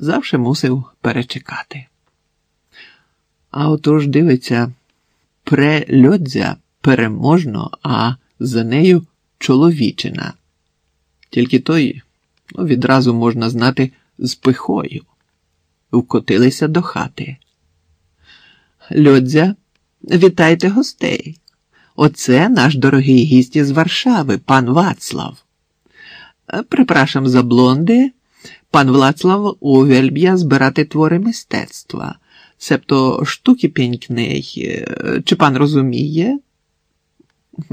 завше мусив перечекати. А отож дивиться, прельодзя переможно, а за нею чоловічина. Тільки той ну, відразу можна знати з пихою. Вкотилися до хати. Льодзя, вітайте гостей. Оце наш дорогий гість із Варшави, пан Вацлав. Припрашам за блонди, пан Влацлав увельб'я збирати твори мистецтва, себто штуки пінькней. Чи пан розуміє?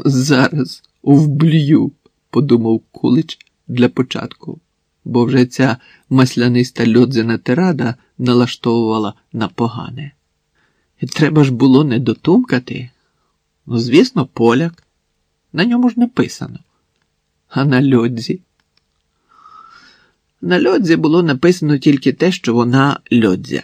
Зараз вблюю, подумав кулич для початку, бо вже ця масляниста льодзина тирада налаштовувала на погане. Треба ж було не дотумкати. Ну, звісно, поляк. На ньому ж написано. А на льодзі. На льодзі було написано тільки те, що вона льодзя.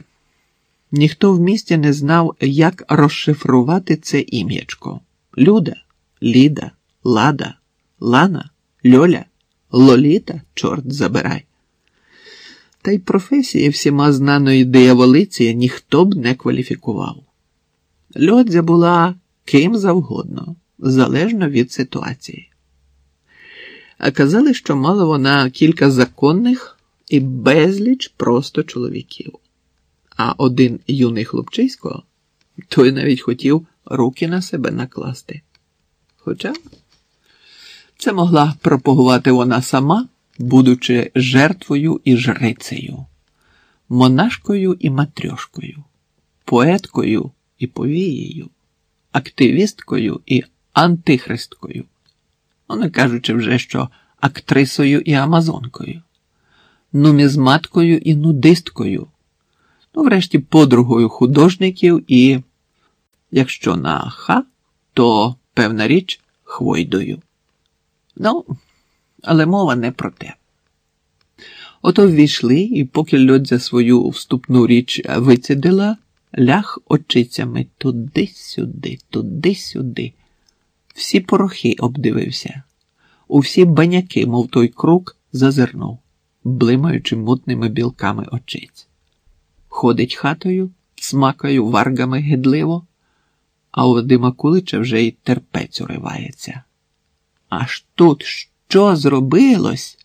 Ніхто в місті не знав, як розшифрувати це ім'ячко. Люда, Ліда, Лада, Лана, Льоля, Лоліта, чорт забирай. Та й професії всіма знаної дияволиці ніхто б не кваліфікував. Льодзя була ким завгодно, залежно від ситуації. А казали, що мала вона кілька законних і безліч просто чоловіків. А один юний хлопчисько, той навіть хотів руки на себе накласти. Хоча це могла пропагувати вона сама, будучи жертвою і жрицею, монашкою і матрьошкою, поеткою і повією, активісткою і антихристкою, не кажучи вже, що актрисою і амазонкою, нумізматкою і нудисткою, ну, врешті, подругою художників і, якщо на ха, то певна річ хвойдою. Ну, але мова не про те. Ото ввійшли, і поки льодзя свою вступну річ вицідила, ляг очицями туди-сюди, туди-сюди. Всі порохи обдивився, у всі баняки, мов той круг, зазирнув, блимаючи мутними білками очиць. Ходить хатою, смакою варгами гидливо, а у Вадима Кулича вже й терпець уривається. Аж тут що зробилось?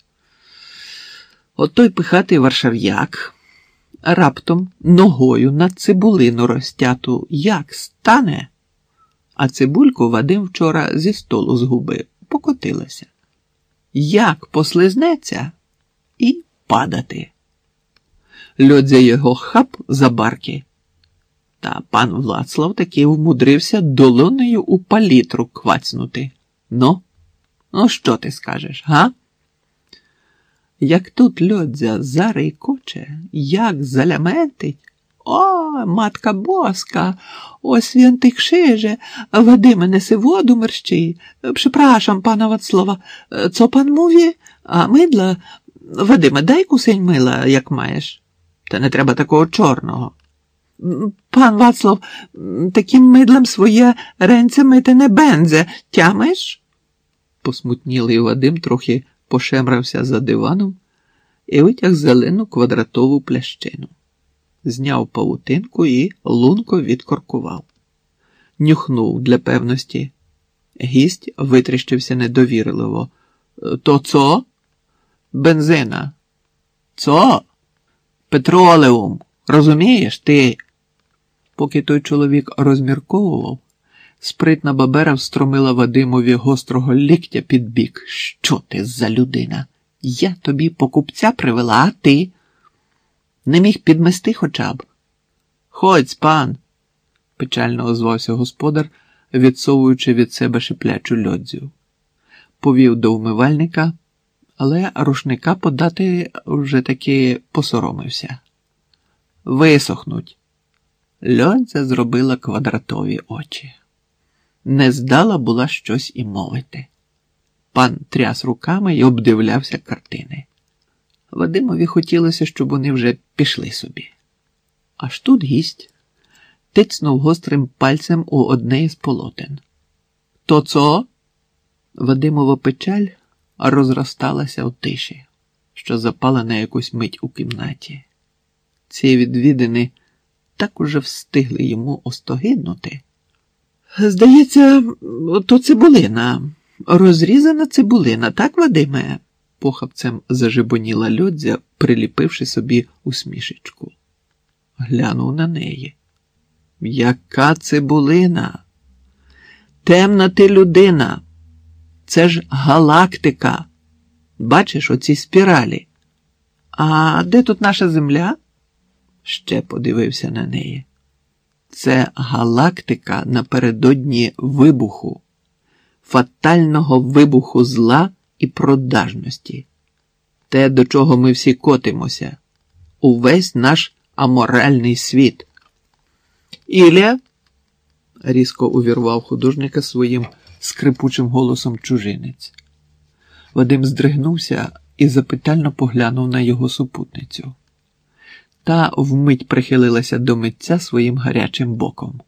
От той пихатий варшав'як раптом ногою на цибулину розтяту як стане, а цибульку Вадим вчора зі столу згубив, покотилася. Як послизнеться і падати. Льодзя його хап за барки. Та пан Влацлав таки вмудрився долонею у палітру квацнути. Ну, ну що ти скажеш, га? Як тут льодзя зарейкоче, як заляментить. О, матка боска, о святий кшиже, Вадиме, неси воду мерщій. Припрашам, пана Вацлава, co пан mówi? А мидла? Вадиме, дай кусень мила, як маєш. Та не треба такого чорного. Пан Вацлав, таким мидлем своє ренце мити не бензе, тямиш? Посмутнілий Вадим трохи пошемрався за диваном і витяг зелену квадратову плящину, зняв павутинку і лунко відкоркував, нюхнув для певності. Гість витріщився недовірливо. То цо? Бензина. Цо? Петролеум. Розумієш ти? Поки той чоловік розмірковував, спритна бабера встромила Вадимові гострого ліктя під бік. Що ти за людина? Я тобі покупця привела, а ти? Не міг підмести хоча б. Ходь, пан, печально озвався господар, відсовуючи від себе шиплячу льодзю. Повів до вмивальника, але рушника подати вже таки посоромився. Висохнуть. Льодзя зробила квадратові очі. Не здала була щось і мовити. Пан тряс руками і обдивлявся картини. Вадимові хотілося, щоб вони вже пішли собі. Аж тут гість тицнув гострим пальцем у одне із полотен. То цо? Вадимова печаль розросталася у тиші, що запала на якусь мить у кімнаті. Ці відвідини так уже встигли йому остогиднути. Здається, то цибулина, розрізана цибулина, так, Вадиме? Похапцем зажебоніла льодзя, приліпивши собі усмішечку. Глянув на неї. Яка цибулина? Темна ти людина. Це ж галактика. Бачиш оці спіралі. А де тут наша земля? Ще подивився на неї. Це галактика напередодні вибуху, фатального вибуху зла і продажності. Те, до чого ми всі котимося, увесь наш аморальний світ. Ілля, різко увірвав художника своїм скрипучим голосом чужинець. Вадим здригнувся і запитально поглянув на його супутницю. Та вмить прихилилася до митця своїм гарячим боком.